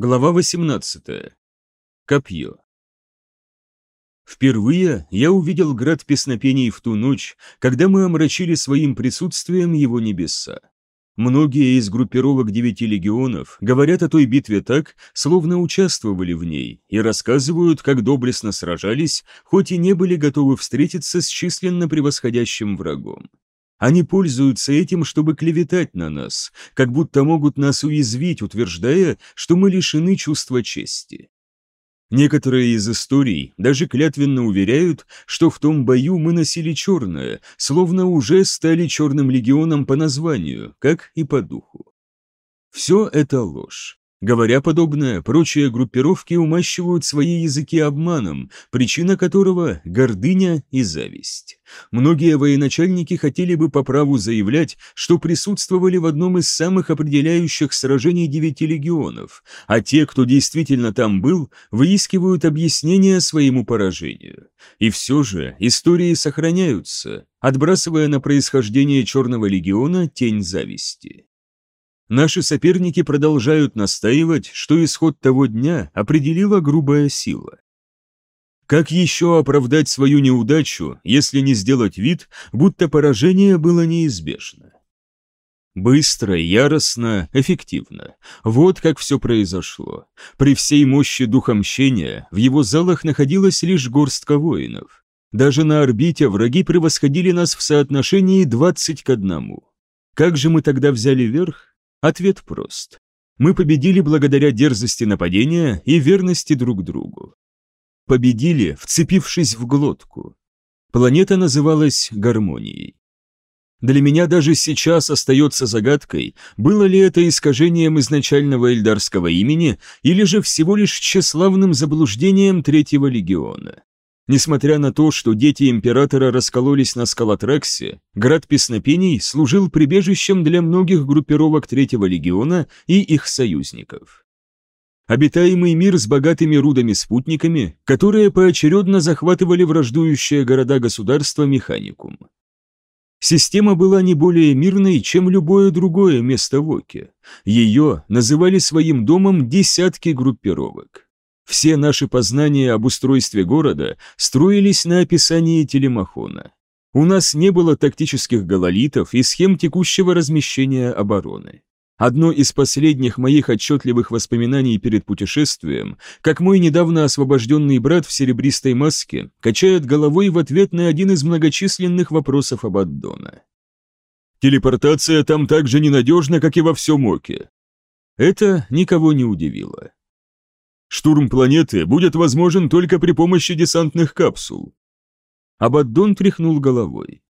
Глава 18. Копье. Впервые я увидел град песнопений в ту ночь, когда мы омрачили своим присутствием его небеса. Многие из группировок девяти легионов говорят о той битве так, словно участвовали в ней, и рассказывают, как доблестно сражались, хоть и не были готовы встретиться с численно превосходящим врагом. Они пользуются этим, чтобы клеветать на нас, как будто могут нас уязвить, утверждая, что мы лишены чувства чести. Некоторые из историй даже клятвенно уверяют, что в том бою мы носили черное, словно уже стали черным легионом по названию, как и по духу. Все это ложь. Говоря подобное, прочие группировки умащивают свои языки обманом, причина которого – гордыня и зависть. Многие военачальники хотели бы по праву заявлять, что присутствовали в одном из самых определяющих сражений девяти легионов, а те, кто действительно там был, выискивают объяснение своему поражению. И все же истории сохраняются, отбрасывая на происхождение Черного легиона тень зависти. Наши соперники продолжают настаивать, что исход того дня определила грубая сила. Как еще оправдать свою неудачу, если не сделать вид, будто поражение было неизбежно? Быстро, яростно, эффективно. Вот как все произошло. При всей мощи духа мщения в его залах находилась лишь горстка воинов. Даже на орбите враги превосходили нас в соотношении 20 к 1. Как же мы тогда взяли верх? Ответ прост. Мы победили благодаря дерзости нападения и верности друг другу. Победили, вцепившись в глотку. Планета называлась гармонией. Для меня даже сейчас остается загадкой, было ли это искажением изначального эльдарского имени или же всего лишь тщеславным заблуждением Третьего легиона. Несмотря на то, что дети императора раскололись на Скалатраксе, град песнопений служил прибежищем для многих группировок Третьего легиона и их союзников. Обитаемый мир с богатыми рудами-спутниками, которые поочередно захватывали враждующие города-государства Механикум. Система была не более мирной, чем любое другое место в Оке. Ее называли своим домом десятки группировок. Все наши познания об устройстве города строились на описании телемахона. У нас не было тактических гололитов и схем текущего размещения обороны. Одно из последних моих отчетливых воспоминаний перед путешествием, как мой недавно освобожденный брат в серебристой маске качает головой в ответ на один из многочисленных вопросов об Аддона. «Телепортация там так же ненадежна, как и во всем Оке». Это никого не удивило. Штурм планеты будет возможен только при помощи десантных капсул. Абаддон тряхнул головой.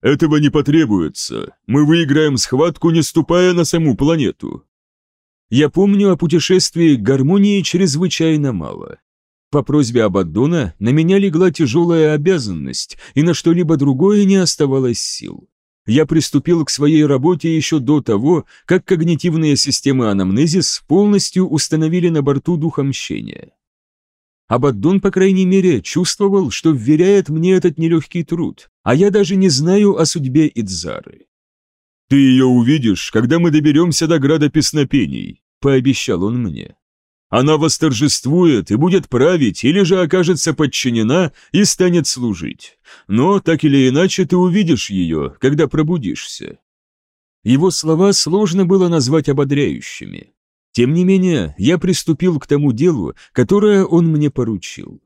Этого не потребуется. Мы выиграем схватку, не ступая на саму планету. Я помню о путешествии к гармонии чрезвычайно мало. По просьбе Абаддона на меня легла тяжелая обязанность, и на что-либо другое не оставалось сил я приступил к своей работе еще до того, как когнитивные системы анамнезис полностью установили на борту дух мщения. Абаддон, по крайней мере, чувствовал, что вверяет мне этот нелегкий труд, а я даже не знаю о судьбе Идзары. «Ты ее увидишь, когда мы доберемся до града песнопений», — пообещал он мне. Она восторжествует и будет править, или же окажется подчинена и станет служить. Но так или иначе ты увидишь ее, когда пробудишься. Его слова сложно было назвать ободряющими. Тем не менее, я приступил к тому делу, которое он мне поручил.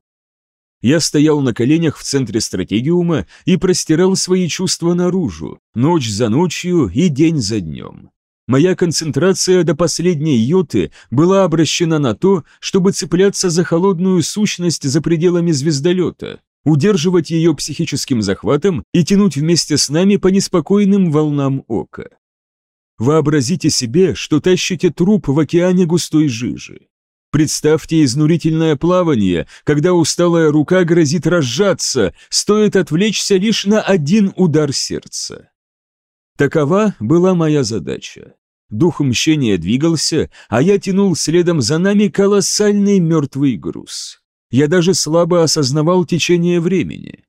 Я стоял на коленях в центре стратегиума и простирал свои чувства наружу, ночь за ночью и день за днем. Моя концентрация до последней йоты была обращена на то, чтобы цепляться за холодную сущность за пределами звездолета, удерживать ее психическим захватом и тянуть вместе с нами по неспокойным волнам ока. Вообразите себе, что тащите труп в океане густой жижи. Представьте изнурительное плавание, когда усталая рука грозит разжаться, стоит отвлечься лишь на один удар сердца. Такова была моя задача. Дух мщения двигался, а я тянул следом за нами колоссальный мертвый груз. Я даже слабо осознавал течение времени.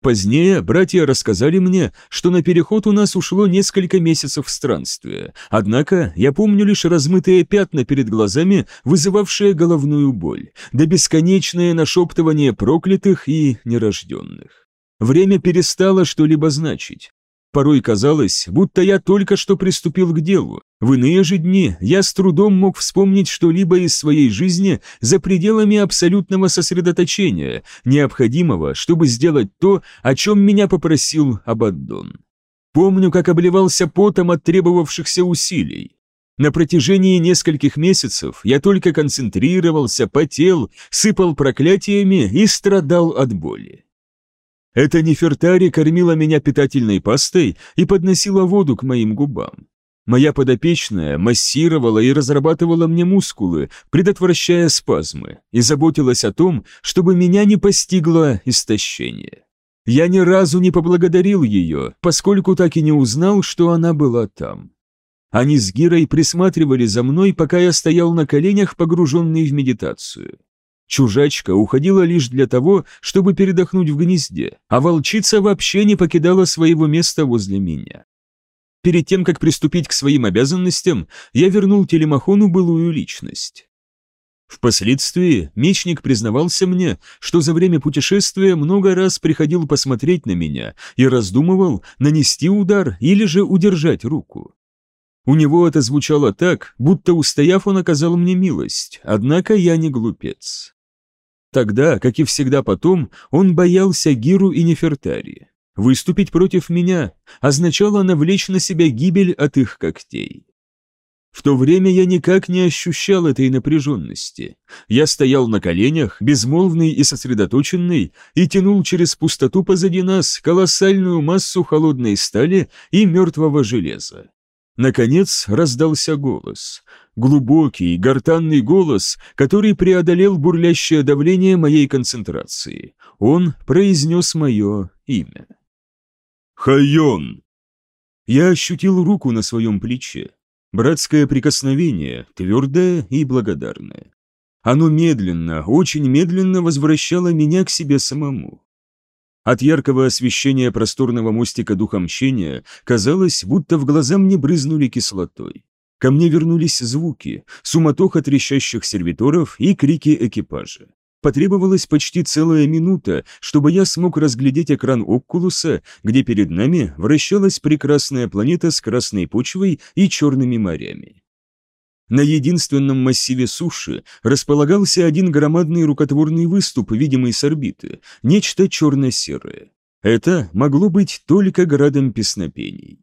Позднее братья рассказали мне, что на переход у нас ушло несколько месяцев странствия, однако я помню лишь размытые пятна перед глазами, вызывавшие головную боль, да бесконечное нашептывание проклятых и нерожденных. Время перестало что-либо значить. Порой казалось, будто я только что приступил к делу. В иные же дни я с трудом мог вспомнить что-либо из своей жизни за пределами абсолютного сосредоточения, необходимого, чтобы сделать то, о чем меня попросил Абаддон. Помню, как обливался потом от требовавшихся усилий. На протяжении нескольких месяцев я только концентрировался, потел, сыпал проклятиями и страдал от боли. Эта Нефертари кормила меня питательной пастой и подносила воду к моим губам. Моя подопечная массировала и разрабатывала мне мускулы, предотвращая спазмы, и заботилась о том, чтобы меня не постигло истощение. Я ни разу не поблагодарил ее, поскольку так и не узнал, что она была там. Они с Гирой присматривали за мной, пока я стоял на коленях, погруженный в медитацию. Чужачка уходила лишь для того, чтобы передохнуть в гнезде, а волчица вообще не покидала своего места возле меня. Перед тем, как приступить к своим обязанностям, я вернул Телемахону былую личность. Впоследствии мечник признавался мне, что за время путешествия много раз приходил посмотреть на меня и раздумывал, нанести удар или же удержать руку. У него это звучало так, будто устояв он оказал мне милость, однако я не глупец. Тогда, как и всегда потом, он боялся Гиру и Нефертари. Выступить против меня означало навлечь на себя гибель от их когтей. В то время я никак не ощущал этой напряженности. Я стоял на коленях, безмолвный и сосредоточенный, и тянул через пустоту позади нас колоссальную массу холодной стали и мертвого железа. Наконец раздался голос. Глубокий, гортанный голос, который преодолел бурлящее давление моей концентрации. Он произнес мое имя. «Хайон!» Я ощутил руку на своем плече. Братское прикосновение, твердое и благодарное. Оно медленно, очень медленно возвращало меня к себе самому. От яркого освещения просторного мостика духа мщения казалось, будто в глаза мне брызнули кислотой. Ко мне вернулись звуки, суматоха трещащих сервиторов и крики экипажа. Потребовалась почти целая минута, чтобы я смог разглядеть экран Окулуса, где перед нами вращалась прекрасная планета с красной почвой и черными морями. На единственном массиве суши располагался один громадный рукотворный выступ, видимый с орбиты, нечто черно-серое. Это могло быть только градом песнопений.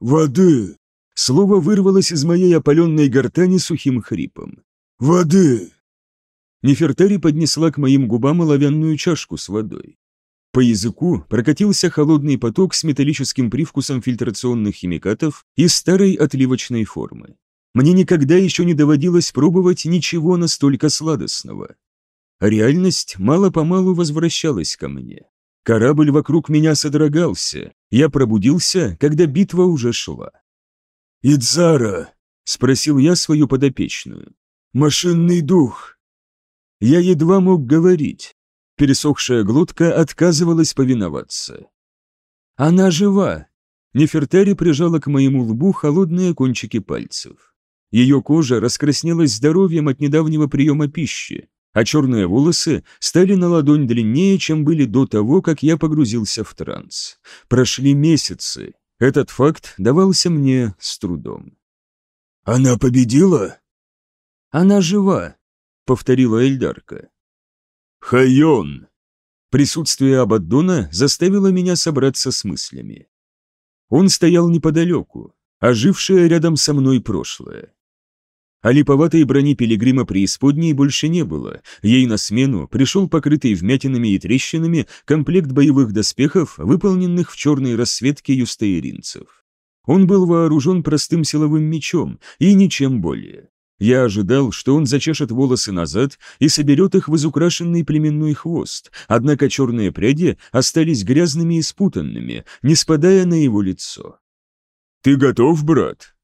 «Воды!» Слово вырвалось из моей опаленной гортани сухим хрипом. «Воды!» Нефертари поднесла к моим губам оловянную чашку с водой. По языку прокатился холодный поток с металлическим привкусом фильтрационных химикатов и старой отливочной формы. Мне никогда еще не доводилось пробовать ничего настолько сладостного. Реальность мало-помалу возвращалась ко мне. Корабль вокруг меня содрогался. Я пробудился, когда битва уже шла. «Идзара!» — спросил я свою подопечную. «Машинный дух!» Я едва мог говорить. Пересохшая глотка отказывалась повиноваться. «Она жива!» Нефертари прижала к моему лбу холодные кончики пальцев. Ее кожа раскраснелась здоровьем от недавнего приема пищи, а черные волосы стали на ладонь длиннее, чем были до того, как я погрузился в транс. Прошли месяцы. Этот факт давался мне с трудом. «Она победила?» «Она жива», — повторила Эльдарка. «Хайон!» Присутствие Абаддона заставило меня собраться с мыслями. Он стоял неподалеку, ожившее рядом со мной прошлое. А липоватой брони пилигрима преисподней больше не было, ей на смену пришел покрытый вмятинами и трещинами комплект боевых доспехов, выполненных в черной расцветке юстаиринцев. Он был вооружен простым силовым мечом и ничем более. Я ожидал, что он зачешет волосы назад и соберет их в изукрашенный племенной хвост, однако черные пряди остались грязными и спутанными, не спадая на его лицо. «Ты готов, брат?»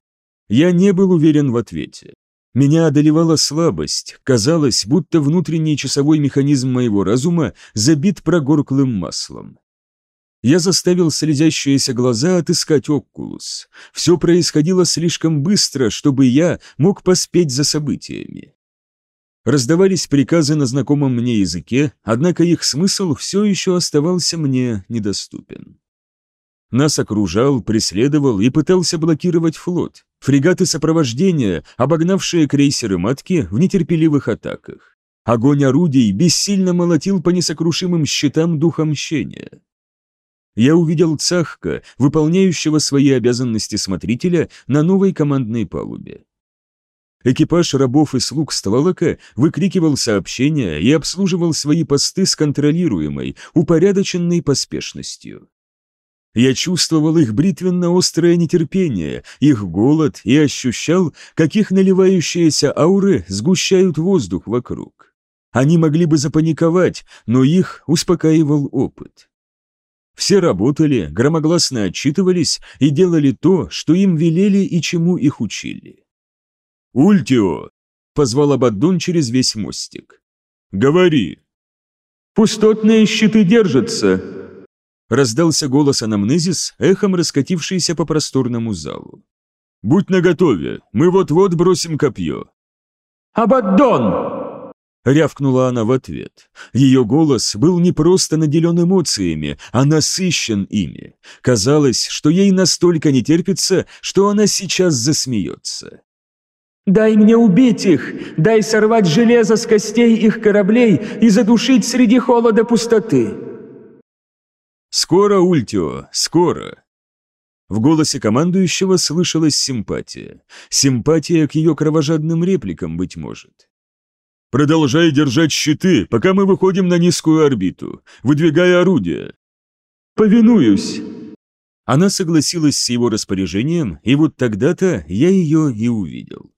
Я не был уверен в ответе. Меня одолевала слабость, казалось, будто внутренний часовой механизм моего разума забит прогорклым маслом. Я заставил слезящиеся глаза отыскать Окулус. Все происходило слишком быстро, чтобы я мог поспеть за событиями. Раздавались приказы на знакомом мне языке, однако их смысл все еще оставался мне недоступен. Нас окружал, преследовал и пытался блокировать флот, фрегаты сопровождения, обогнавшие крейсеры матки в нетерпеливых атаках. Огонь орудий бессильно молотил по несокрушимым щитам духа мщения. Я увидел Цахка, выполняющего свои обязанности смотрителя на новой командной палубе. Экипаж рабов и слуг Стволока выкрикивал сообщения и обслуживал свои посты с контролируемой, упорядоченной поспешностью. Я чувствовал их бритвенно-острое нетерпение, их голод и ощущал, как их наливающиеся ауры сгущают воздух вокруг. Они могли бы запаниковать, но их успокаивал опыт. Все работали, громогласно отчитывались и делали то, что им велели и чему их учили. «Ультио!» — позвал Абаддон через весь мостик. «Говори!» «Пустотные щиты держатся!» Раздался голос анамнезис, эхом раскатившийся по просторному залу. «Будь наготове, мы вот-вот бросим копье». «Абаддон!» Рявкнула она в ответ. Ее голос был не просто наделен эмоциями, а насыщен ими. Казалось, что ей настолько не терпится, что она сейчас засмеется. «Дай мне убить их! Дай сорвать железо с костей их кораблей и задушить среди холода пустоты!» «Скоро, Ультио, скоро!» В голосе командующего слышалась симпатия. Симпатия к ее кровожадным репликам, быть может. «Продолжай держать щиты, пока мы выходим на низкую орбиту, выдвигая орудия». «Повинуюсь!» Она согласилась с его распоряжением, и вот тогда-то я ее и увидел.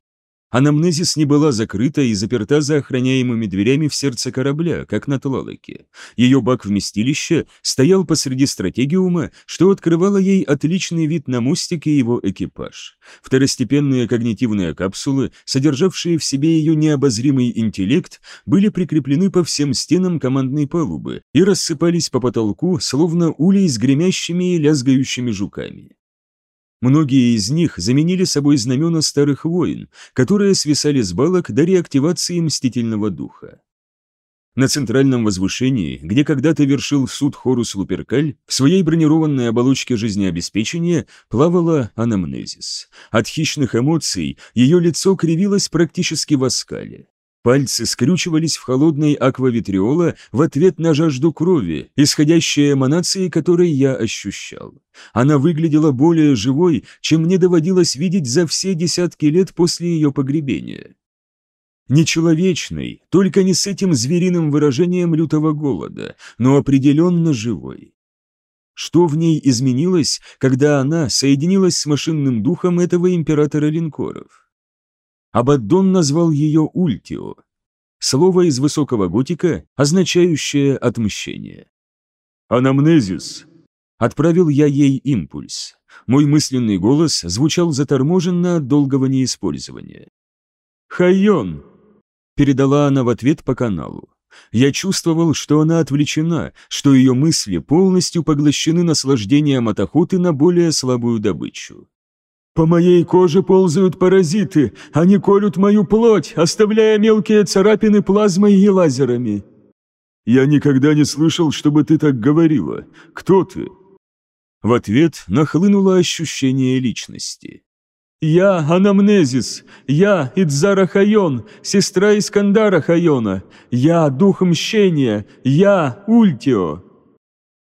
Анамнезис не была закрыта и заперта за охраняемыми дверями в сердце корабля, как на Тлалоке. Ее бак вместилища стоял посреди стратегиума, что открывало ей отличный вид на мостик и его экипаж. Второстепенные когнитивные капсулы, содержавшие в себе ее необозримый интеллект, были прикреплены по всем стенам командной палубы и рассыпались по потолку, словно улей с гремящими и лязгающими жуками. Многие из них заменили собой знамена старых войн, которые свисали с балок до реактивации мстительного духа. На центральном возвышении, где когда-то вершил суд Хорус Луперкаль, в своей бронированной оболочке жизнеобеспечения плавала анамнезис. От хищных эмоций ее лицо кривилось практически в оскале. Пальцы скрючивались в холодной аквавитриола в ответ на жажду крови, исходящей эманации которой я ощущал. Она выглядела более живой, чем мне доводилось видеть за все десятки лет после ее погребения. Нечеловечной, только не с этим звериным выражением лютого голода, но определенно живой. Что в ней изменилось, когда она соединилась с машинным духом этого императора линкоров? Абаддон назвал ее Ультио, слово из высокого готика, означающее отмщение. «Анамнезис!» Отправил я ей импульс. Мой мысленный голос звучал заторможенно от долгого неиспользования. «Хайон!» – передала она в ответ по каналу. Я чувствовал, что она отвлечена, что ее мысли полностью поглощены наслаждением от охоты на более слабую добычу. По моей коже ползают паразиты, они колют мою плоть, оставляя мелкие царапины плазмой и лазерами. Я никогда не слышал, чтобы ты так говорила. Кто ты? В ответ нахлынуло ощущение личности. «Я Анамнезис, я Идзара Хайон, сестра Искандара Хайона, я Дух Мщения, я Ультио».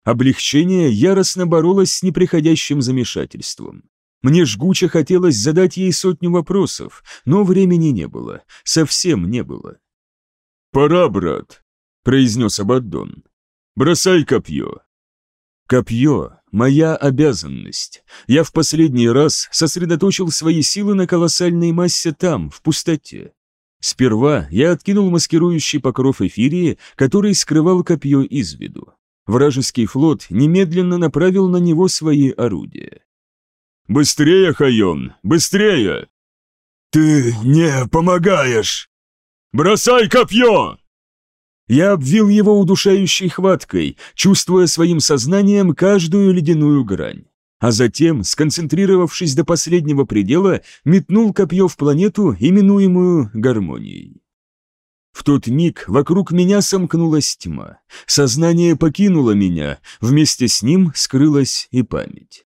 Облегчение яростно боролось с неприходящим замешательством. Мне жгуче хотелось задать ей сотню вопросов, но времени не было, совсем не было. «Пора, брат», — произнес Абаддон. «Бросай копье». Копье — моя обязанность. Я в последний раз сосредоточил свои силы на колоссальной массе там, в пустоте. Сперва я откинул маскирующий покров эфирии, который скрывал копье из виду. Вражеский флот немедленно направил на него свои орудия. «Быстрее, Хайон, быстрее!» «Ты не помогаешь!» «Бросай копье!» Я обвил его удушающей хваткой, чувствуя своим сознанием каждую ледяную грань. А затем, сконцентрировавшись до последнего предела, метнул копье в планету, именуемую гармонией. В тот миг вокруг меня сомкнулась тьма. Сознание покинуло меня, вместе с ним скрылась и память.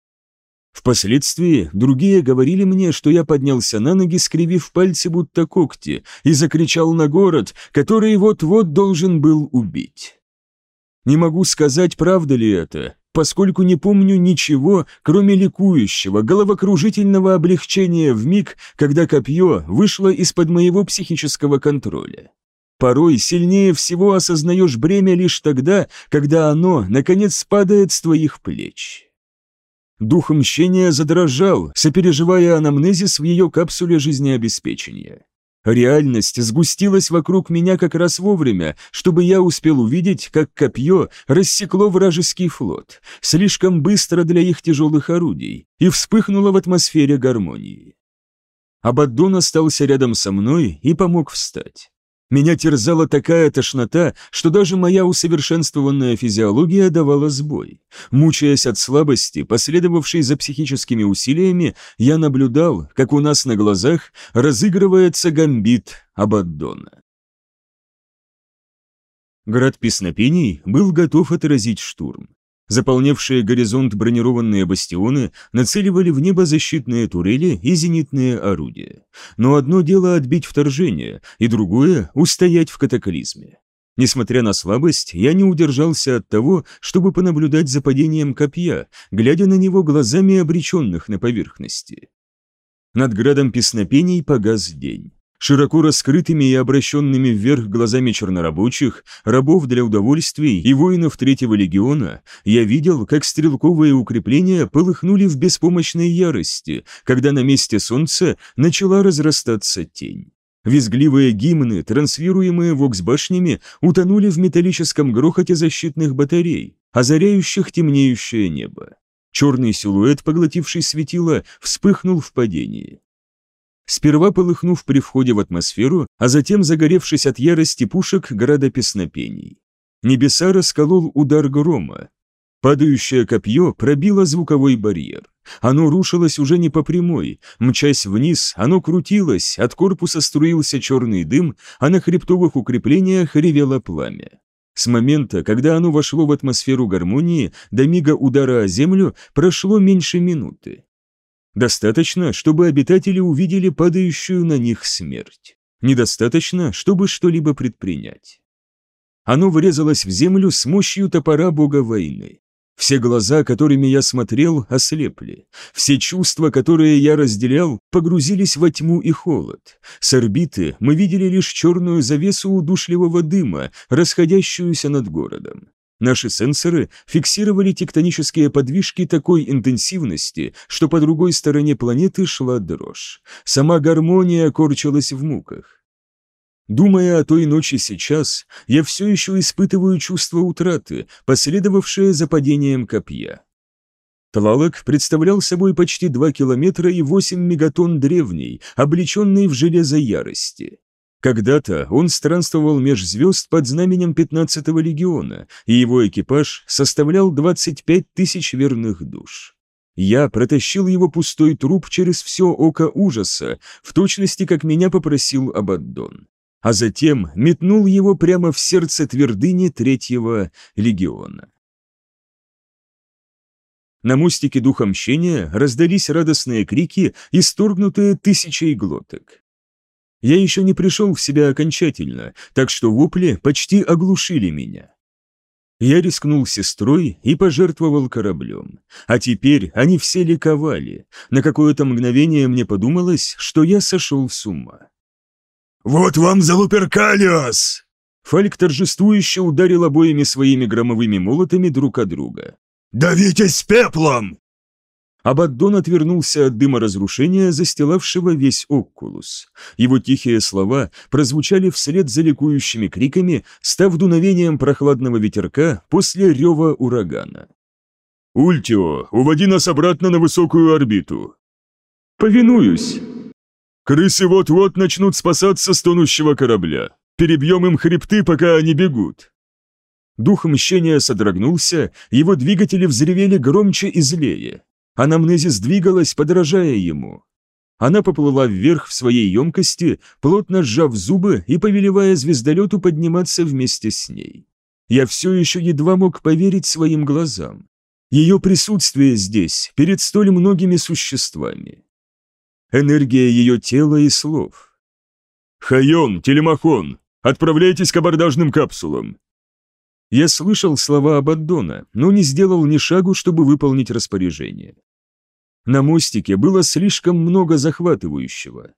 Впоследствии другие говорили мне, что я поднялся на ноги, скривив пальцы будто когти, и закричал на город, который вот-вот должен был убить. Не могу сказать, правда ли это, поскольку не помню ничего, кроме ликующего, головокружительного облегчения в миг, когда копье вышло из-под моего психического контроля. Порой сильнее всего осознаешь бремя лишь тогда, когда оно, наконец, спадает с твоих плеч. Дух мщения задрожал, сопереживая анамнезис в ее капсуле жизнеобеспечения. Реальность сгустилась вокруг меня как раз вовремя, чтобы я успел увидеть, как копье рассекло вражеский флот, слишком быстро для их тяжелых орудий, и вспыхнуло в атмосфере гармонии. Абаддон остался рядом со мной и помог встать. Меня терзала такая тошнота, что даже моя усовершенствованная физиология давала сбой. Мучаясь от слабости, последовавшей за психическими усилиями, я наблюдал, как у нас на глазах разыгрывается гамбит Абаддона. Град песнопений был готов отразить штурм. Заполнявшие горизонт бронированные бастионы нацеливали в небо защитные турели и зенитные орудия. Но одно дело отбить вторжение, и другое — устоять в катаклизме. Несмотря на слабость, я не удержался от того, чтобы понаблюдать за падением копья, глядя на него глазами обреченных на поверхности. Над градом песнопений погас день. Широко раскрытыми и обращенными вверх глазами чернорабочих, рабов для удовольствий и воинов Третьего легиона, я видел, как стрелковые укрепления полыхнули в беспомощной ярости, когда на месте солнца начала разрастаться тень. Визгливые гимны, транслируемые воксбашнями, утонули в металлическом грохоте защитных батарей, озаряющих темнеющее небо. Черный силуэт, поглотивший светило, вспыхнул в падении сперва полыхнув при входе в атмосферу, а затем загоревшись от ярости пушек града песнопений. Небеса расколол удар грома. Падающее копье пробило звуковой барьер. Оно рушилось уже не по прямой. Мчась вниз, оно крутилось, от корпуса струился черный дым, а на хребтовых укреплениях ревело пламя. С момента, когда оно вошло в атмосферу гармонии, до мига удара о землю прошло меньше минуты. Достаточно, чтобы обитатели увидели падающую на них смерть. Недостаточно, чтобы что-либо предпринять. Оно врезалось в землю с мощью топора бога войны. Все глаза, которыми я смотрел, ослепли. Все чувства, которые я разделял, погрузились во тьму и холод. С орбиты мы видели лишь черную завесу удушливого дыма, расходящуюся над городом. Наши сенсоры фиксировали тектонические подвижки такой интенсивности, что по другой стороне планеты шла дрожь. Сама гармония корчилась в муках. Думая о той ночи сейчас, я все еще испытываю чувство утраты, последовавшее за падением копья. Тлалок представлял собой почти 2 километра и 8 мегатонн древней, облеченной в железо ярости. Когда-то он странствовал меж звезд под знаменем 15-го легиона, и его экипаж составлял 25 тысяч верных душ. Я протащил его пустой труп через все око ужаса, в точности, как меня попросил Абаддон. А затем метнул его прямо в сердце твердыни третьего легиона. На мостике духа мщения раздались радостные крики, исторгнутые тысячей глоток. Я еще не пришел в себя окончательно, так что вопли почти оглушили меня. Я рискнул сестрой и пожертвовал кораблем. А теперь они все ликовали. На какое-то мгновение мне подумалось, что я сошел с ума. «Вот вам за Луперкалиос!» Фальк торжествующе ударил обоими своими громовыми молотами друг от друга. «Давитесь пеплом!» Абаддон отвернулся от дыма разрушения, застилавшего весь Оккулус. Его тихие слова прозвучали вслед за ликующими криками, став дуновением прохладного ветерка после рева урагана. «Ультио, уводи нас обратно на высокую орбиту!» «Повинуюсь!» «Крысы вот-вот начнут спасаться с тонущего корабля!» Перебьем им хребты, пока они бегут!» Дух мщения содрогнулся, его двигатели взревели громче и злее. Анамнезис двигалась, подражая ему. Она поплыла вверх в своей емкости, плотно сжав зубы и повелевая звездолету подниматься вместе с ней. Я все еще едва мог поверить своим глазам. Ее присутствие здесь, перед столь многими существами. Энергия ее тела и слов. «Хайон, Телемахон, отправляйтесь к абордажным капсулам!» Я слышал слова Абаддона, но не сделал ни шагу, чтобы выполнить распоряжение. На мостике было слишком много захватывающего.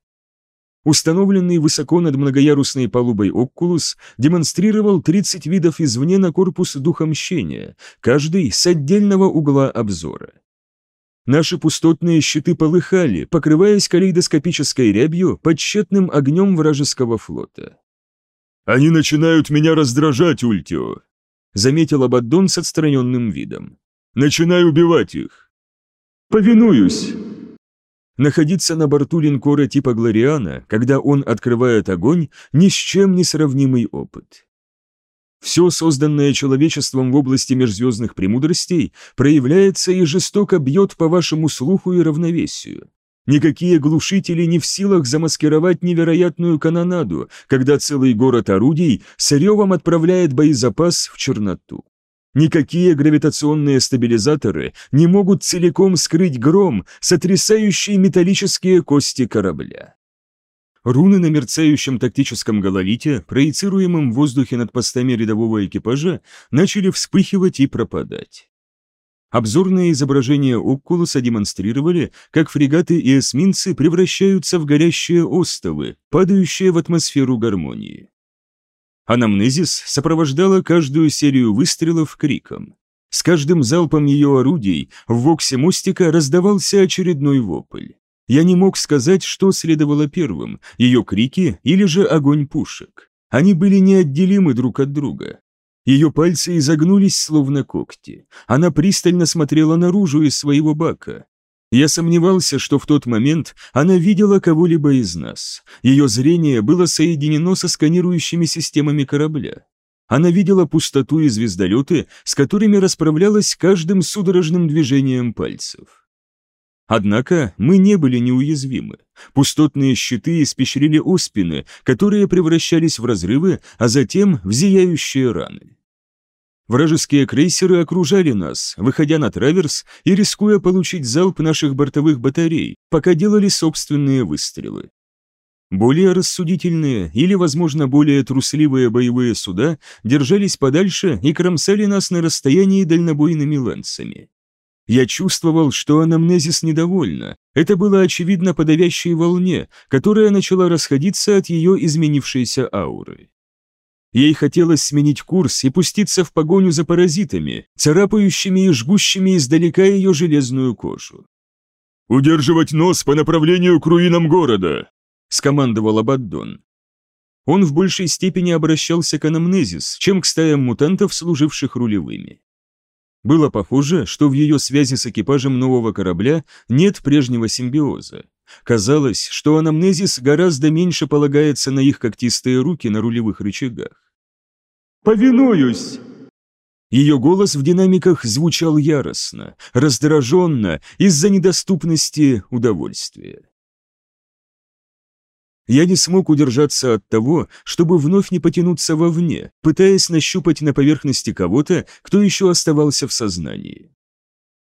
Установленный высоко над многоярусной палубой Оккулус демонстрировал 30 видов извне на корпус духомщения, каждый с отдельного угла обзора. Наши пустотные щиты полыхали, покрываясь калейдоскопической рябью под тщетным огнем вражеского флота. «Они начинают меня раздражать, Ультио», — заметил Абаддон с отстраненным видом. «Начинаю убивать их». «Повинуюсь!» Находиться на борту линкора типа Глориана, когда он открывает огонь, ни с чем не сравнимый опыт. Все созданное человечеством в области межзвездных премудростей проявляется и жестоко бьет по вашему слуху и равновесию. Никакие глушители не в силах замаскировать невероятную канонаду, когда целый город орудий с ревом отправляет боезапас в черноту. Никакие гравитационные стабилизаторы не могут целиком скрыть гром, сотрясающий металлические кости корабля. Руны на мерцающем тактическом гололите, проецируемом в воздухе над постами рядового экипажа, начали вспыхивать и пропадать. Обзорные изображения Оккулуса демонстрировали, как фрегаты и эсминцы превращаются в горящие остовы, падающие в атмосферу гармонии. Анамнезис сопровождала каждую серию выстрелов криком. С каждым залпом ее орудий в воксе мостика раздавался очередной вопль. Я не мог сказать, что следовало первым, ее крики или же огонь пушек. Они были неотделимы друг от друга. Ее пальцы изогнулись, словно когти. Она пристально смотрела наружу из своего бака. Я сомневался, что в тот момент она видела кого-либо из нас. Ее зрение было соединено со сканирующими системами корабля. Она видела пустоту и звездолеты, с которыми расправлялась каждым судорожным движением пальцев. Однако мы не были неуязвимы. Пустотные щиты испещрили оспины, которые превращались в разрывы, а затем в зияющие раны. Вражеские крейсеры окружали нас, выходя на траверс и рискуя получить залп наших бортовых батарей, пока делали собственные выстрелы. Более рассудительные или, возможно, более трусливые боевые суда держались подальше и кромсали нас на расстоянии дальнобойными лансами. Я чувствовал, что анамнезис недовольна. Это было очевидно по давящей волне, которая начала расходиться от ее изменившейся ауры. Ей хотелось сменить курс и пуститься в погоню за паразитами, царапающими и жгущими издалека ее железную кожу. «Удерживать нос по направлению к руинам города!» — скомандовал Абаддон. Он в большей степени обращался к анамнезис, чем к стаям мутантов, служивших рулевыми. Было похоже, что в ее связи с экипажем нового корабля нет прежнего симбиоза. Казалось, что анамнезис гораздо меньше полагается на их когтистые руки на рулевых рычагах. «Повинуюсь!» Ее голос в динамиках звучал яростно, раздраженно из-за недоступности удовольствия. Я не смог удержаться от того, чтобы вновь не потянуться вовне, пытаясь нащупать на поверхности кого-то, кто еще оставался в сознании.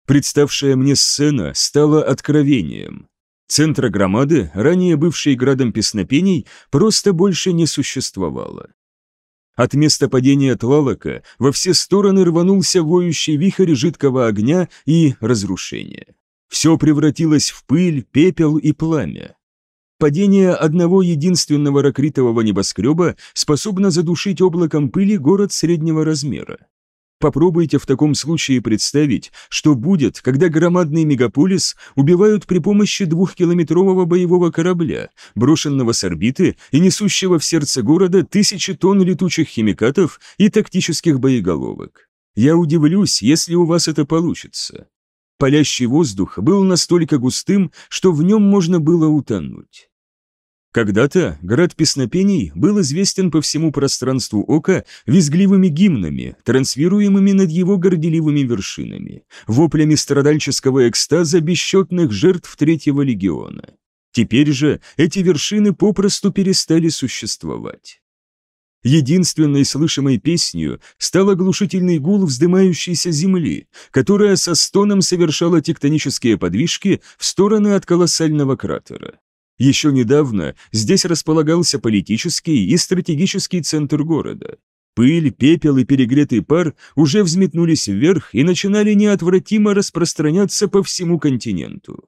Представшая мне сцена стала откровением. Центра громады, ранее бывшей градом песнопений, просто больше не существовало. От места падения Тлалока во все стороны рванулся воющий вихрь жидкого огня и разрушения. Все превратилось в пыль, пепел и пламя. Падение одного единственного ракритового небоскреба способно задушить облаком пыли город среднего размера. Попробуйте в таком случае представить, что будет, когда громадный мегаполис убивают при помощи двухкилометрового боевого корабля, брошенного с орбиты и несущего в сердце города тысячи тонн летучих химикатов и тактических боеголовок. Я удивлюсь, если у вас это получится. Палящий воздух был настолько густым, что в нем можно было утонуть. Когда-то град песнопений был известен по всему пространству ока визгливыми гимнами, транслируемыми над его горделивыми вершинами, воплями страдальческого экстаза бесчетных жертв Третьего легиона. Теперь же эти вершины попросту перестали существовать. Единственной слышимой песнью стал оглушительный гул вздымающейся земли, которая со стоном совершала тектонические подвижки в стороны от колоссального кратера. Еще недавно здесь располагался политический и стратегический центр города. Пыль, пепел и перегретый пар уже взметнулись вверх и начинали неотвратимо распространяться по всему континенту.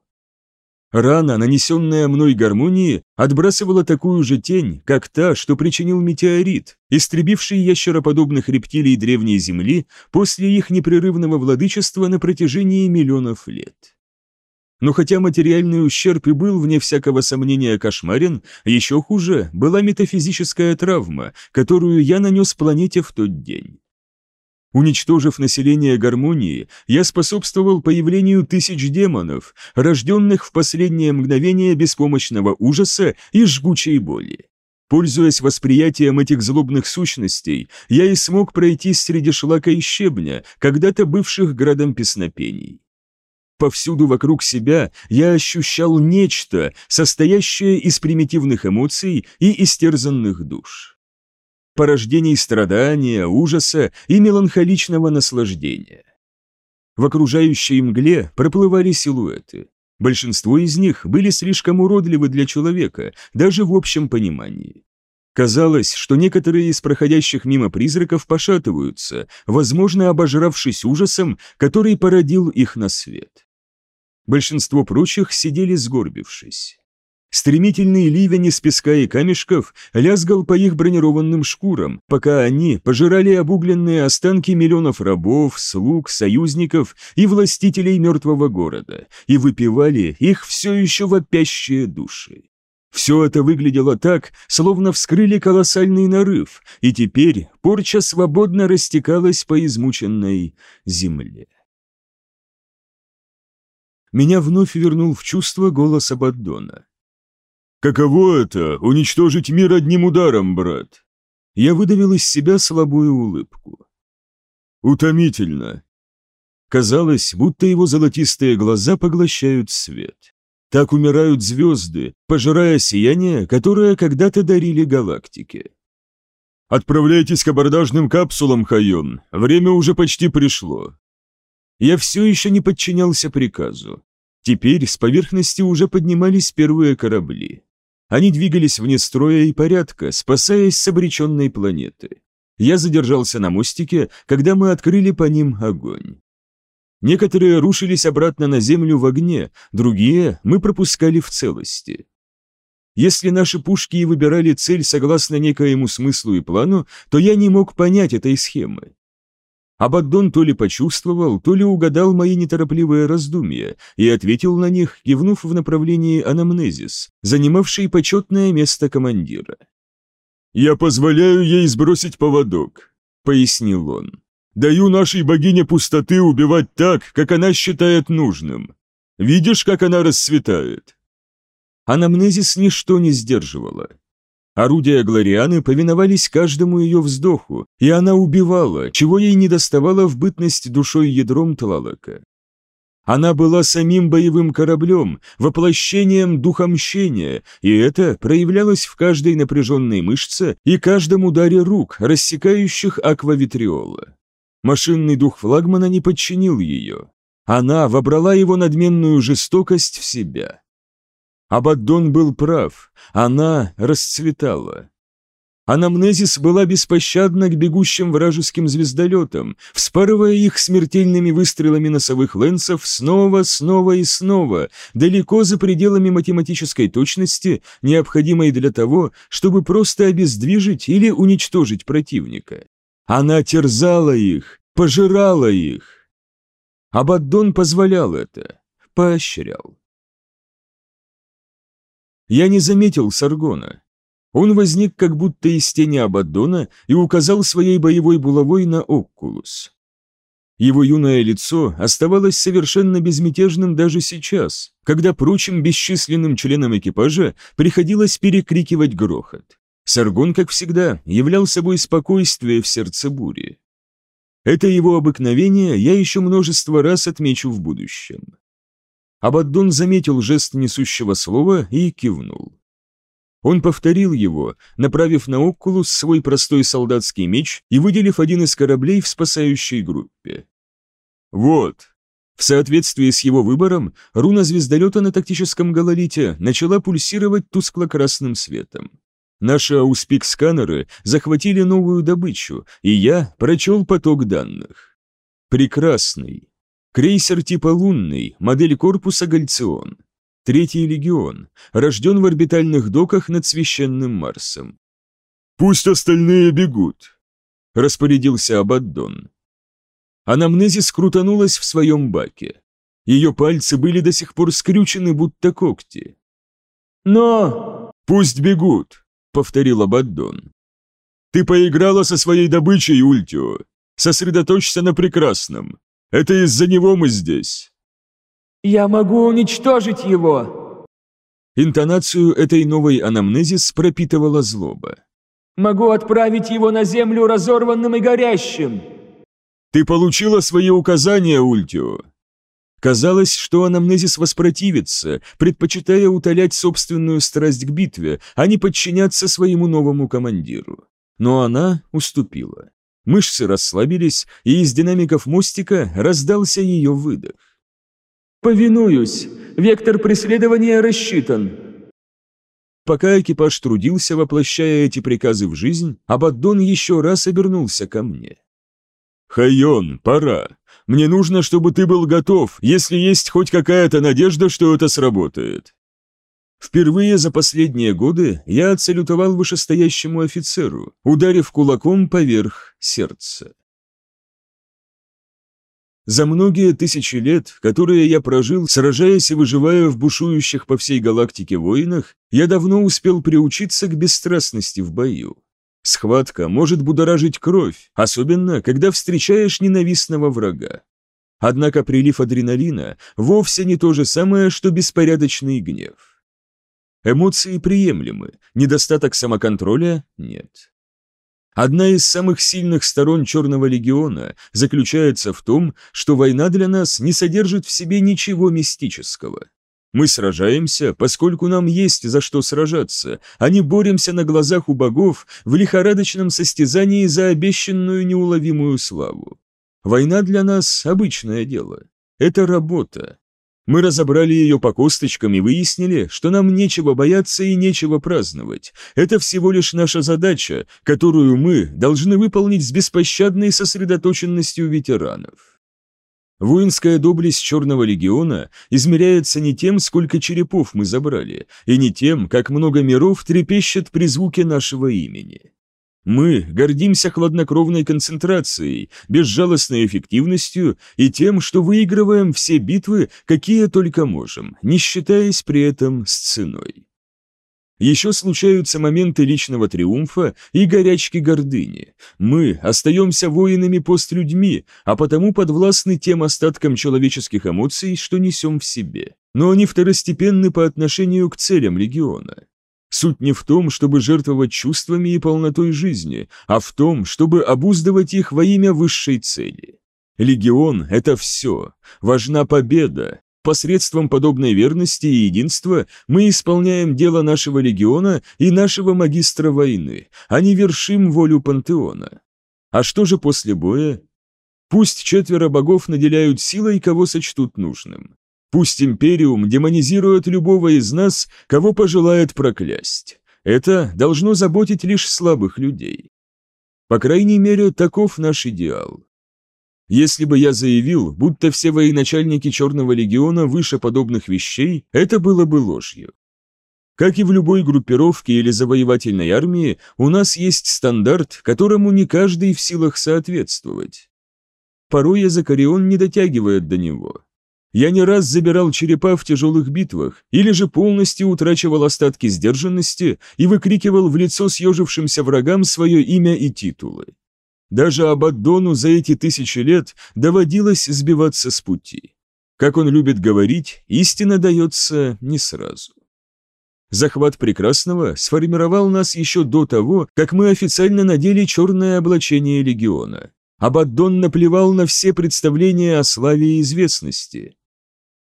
Рана, нанесенная мной гармонии, отбрасывала такую же тень, как та, что причинил метеорит, истребивший ящероподобных рептилий древней Земли после их непрерывного владычества на протяжении миллионов лет. Но хотя материальный ущерб и был, вне всякого сомнения, кошмарен, еще хуже была метафизическая травма, которую я нанес планете в тот день. Уничтожив население гармонии, я способствовал появлению тысяч демонов, рожденных в последнее мгновение беспомощного ужаса и жгучей боли. Пользуясь восприятием этих злобных сущностей, я и смог пройти среди шлака и щебня, когда-то бывших градом песнопений. Повсюду вокруг себя я ощущал нечто, состоящее из примитивных эмоций и истерзанных душ. Порождений страдания, ужаса и меланхоличного наслаждения. В окружающей мгле проплывали силуэты. Большинство из них были слишком уродливы для человека, даже в общем понимании. Казалось, что некоторые из проходящих мимо призраков пошатываются, возможно, обожравшись ужасом, который породил их на свет. Большинство прочих сидели сгорбившись. Стремительный ливень из песка и камешков лязгал по их бронированным шкурам, пока они пожирали обугленные останки миллионов рабов, слуг, союзников и властителей мертвого города и выпивали их все еще вопящие души. Все это выглядело так, словно вскрыли колоссальный нарыв, и теперь порча свободно растекалась по измученной земле. Меня вновь вернул в чувство голос Абаддона. «Каково это — уничтожить мир одним ударом, брат?» Я выдавил из себя слабую улыбку. «Утомительно». Казалось, будто его золотистые глаза поглощают свет. Так умирают звезды, пожирая сияние, которое когда-то дарили галактике. «Отправляйтесь к абордажным капсулам, Хайон. Время уже почти пришло». Я все еще не подчинялся приказу. Теперь с поверхности уже поднимались первые корабли. Они двигались вне строя и порядка, спасаясь с обреченной планеты. Я задержался на мостике, когда мы открыли по ним огонь. Некоторые рушились обратно на землю в огне, другие мы пропускали в целости. Если наши пушки и выбирали цель согласно некоему смыслу и плану, то я не мог понять этой схемы. Абаддон то ли почувствовал, то ли угадал мои неторопливые раздумья и ответил на них, кивнув в направлении анамнезис, занимавшей почетное место командира. «Я позволяю ей сбросить поводок», — пояснил он. Даю нашей богине пустоты убивать так, как она считает нужным. Видишь, как она расцветает?» Анамнезис ничто не сдерживала. Орудия Глорианы повиновались каждому ее вздоху, и она убивала, чего ей не доставало в бытность душой ядром Тлалака. Она была самим боевым кораблем, воплощением духа мщения, и это проявлялось в каждой напряженной мышце и каждом ударе рук, рассекающих аквавитриола. Машинный дух флагмана не подчинил ее. Она вобрала его надменную жестокость в себя. Абаддон был прав, она расцветала. Анамнезис была беспощадна к бегущим вражеским звездолетам, вспарывая их смертельными выстрелами носовых лэнсов снова, снова и снова, далеко за пределами математической точности, необходимой для того, чтобы просто обездвижить или уничтожить противника. Она терзала их, пожирала их. Абаддон позволял это, поощрял. Я не заметил Саргона. Он возник как будто из тени Абаддона и указал своей боевой булавой на Оккулус. Его юное лицо оставалось совершенно безмятежным даже сейчас, когда прочим бесчисленным членам экипажа приходилось перекрикивать грохот. Саргон, как всегда, являл собой спокойствие в сердце бури. Это его обыкновение я еще множество раз отмечу в будущем. Абаддон заметил жест несущего слова и кивнул. Он повторил его, направив на Окулус свой простой солдатский меч и выделив один из кораблей в спасающей группе. «Вот». В соответствии с его выбором, руна звездолета на тактическом гололите начала пульсировать тускло-красным светом. Наши ауспик-сканеры захватили новую добычу, и я прочел поток данных. Прекрасный. Крейсер типа «Лунный», модель корпуса «Гальцион». Третий легион, рожден в орбитальных доках над священным Марсом. «Пусть остальные бегут», — распорядился Абаддон. Анамнезис крутанулась в своем баке. Ее пальцы были до сих пор скрючены, будто когти. «Но...» «Пусть бегут», — повторил Абаддон. «Ты поиграла со своей добычей, Ультио. Сосредоточься на прекрасном. Это из-за него мы здесь». «Я могу уничтожить его!» Интонацию этой новой анамнезис пропитывала злоба. «Могу отправить его на землю разорванным и горящим!» «Ты получила свои указания, Ультио!» Казалось, что анамнезис воспротивится, предпочитая утолять собственную страсть к битве, а не подчиняться своему новому командиру. Но она уступила. Мышцы расслабились, и из динамиков мостика раздался ее выдох. «Повинуюсь. Вектор преследования рассчитан». Пока экипаж трудился, воплощая эти приказы в жизнь, Абаддон еще раз обернулся ко мне. «Хайон, пора. Мне нужно, чтобы ты был готов, если есть хоть какая-то надежда, что это сработает». Впервые за последние годы я отсалютовал вышестоящему офицеру, ударив кулаком поверх сердца. За многие тысячи лет, которые я прожил, сражаясь и выживая в бушующих по всей галактике войнах, я давно успел приучиться к бесстрастности в бою. Схватка может будоражить кровь, особенно когда встречаешь ненавистного врага. Однако прилив адреналина вовсе не то же самое, что беспорядочный гнев. Эмоции приемлемы, недостаток самоконтроля нет. Одна из самых сильных сторон Черного легиона заключается в том, что война для нас не содержит в себе ничего мистического. Мы сражаемся, поскольку нам есть за что сражаться, а не боремся на глазах у богов в лихорадочном состязании за обещанную неуловимую славу. Война для нас – обычное дело. Это работа, мы разобрали ее по косточкам и выяснили, что нам нечего бояться и нечего праздновать. Это всего лишь наша задача, которую мы должны выполнить с беспощадной сосредоточенностью ветеранов. Воинская доблесть Черного легиона измеряется не тем, сколько черепов мы забрали, и не тем, как много миров трепещет при звуке нашего имени. Мы гордимся хладнокровной концентрацией, безжалостной эффективностью и тем, что выигрываем все битвы, какие только можем, не считаясь при этом с ценой. Еще случаются моменты личного триумфа и горячки гордыни. Мы остаемся воинами-постлюдьми, а потому подвластны тем остаткам человеческих эмоций, что несем в себе. Но они второстепенны по отношению к целям легиона. Суть не в том, чтобы жертвовать чувствами и полнотой жизни, а в том, чтобы обуздывать их во имя высшей цели. Легион – это все. Важна победа. Посредством подобной верности и единства мы исполняем дело нашего легиона и нашего магистра войны, а не вершим волю пантеона. А что же после боя? Пусть четверо богов наделяют силой, кого сочтут нужным. Пусть Империум демонизирует любого из нас, кого пожелает проклясть. Это должно заботить лишь слабых людей. По крайней мере, таков наш идеал. Если бы я заявил, будто все военачальники Черного легиона выше подобных вещей, это было бы ложью. Как и в любой группировке или завоевательной армии, у нас есть стандарт, которому не каждый в силах соответствовать. Порой Язакарион не дотягивает до него. Я не раз забирал черепа в тяжелых битвах, или же полностью утрачивал остатки сдержанности и выкрикивал в лицо съежившимся врагам свое имя и титулы. Даже Абаддону за эти тысячи лет доводилось сбиваться с пути. Как он любит говорить, истина дается не сразу. Захват Прекрасного сформировал нас еще до того, как мы официально надели черное облачение легиона. Абаддон наплевал на все представления о славе и известности.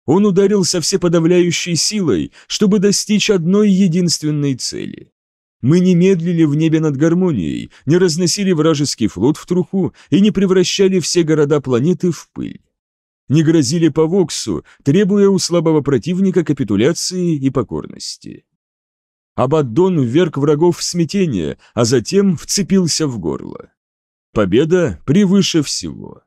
Он ударил со всеподавляющей силой, чтобы достичь одной единственной цели. Мы не медлили в небе над гармонией, не разносили вражеский флот в труху и не превращали все города планеты в пыль. Не грозили по Воксу, требуя у слабого противника капитуляции и покорности. Абаддон вверг врагов в смятение, а затем вцепился в горло. Победа превыше всего.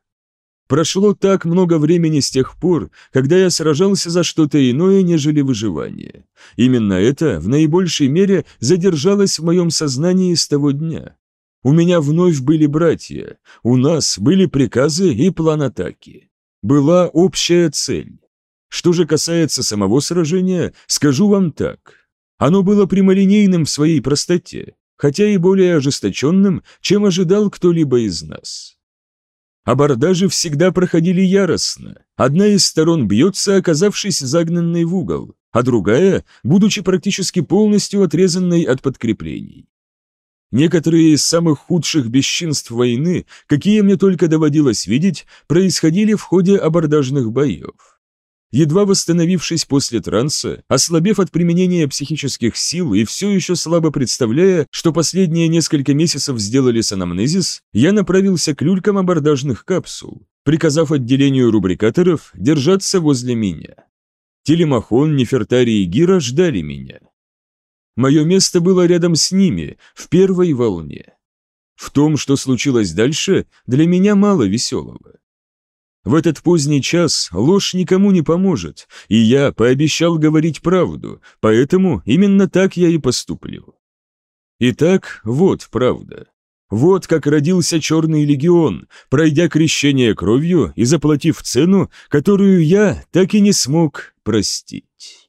Прошло так много времени с тех пор, когда я сражался за что-то иное, нежели выживание. Именно это в наибольшей мере задержалось в моем сознании с того дня. У меня вновь были братья, у нас были приказы и план атаки. Была общая цель. Что же касается самого сражения, скажу вам так. Оно было прямолинейным в своей простоте, хотя и более ожесточенным, чем ожидал кто-либо из нас. Абордажи всегда проходили яростно. Одна из сторон бьется, оказавшись загнанной в угол, а другая, будучи практически полностью отрезанной от подкреплений. Некоторые из самых худших бесчинств войны, какие мне только доводилось видеть, происходили в ходе абордажных боев. Едва восстановившись после транса, ослабев от применения психических сил и все еще слабо представляя, что последние несколько месяцев сделали с анамнезис, я направился к люлькам абордажных капсул, приказав отделению рубрикаторов держаться возле меня. Телемахон, Нефертари и Гира ждали меня. Мое место было рядом с ними, в первой волне. В том, что случилось дальше, для меня мало веселого. В этот поздний час ложь никому не поможет, и я пообещал говорить правду, поэтому именно так я и поступлю. Итак, вот правда. Вот как родился Черный Легион, пройдя крещение кровью и заплатив цену, которую я так и не смог простить.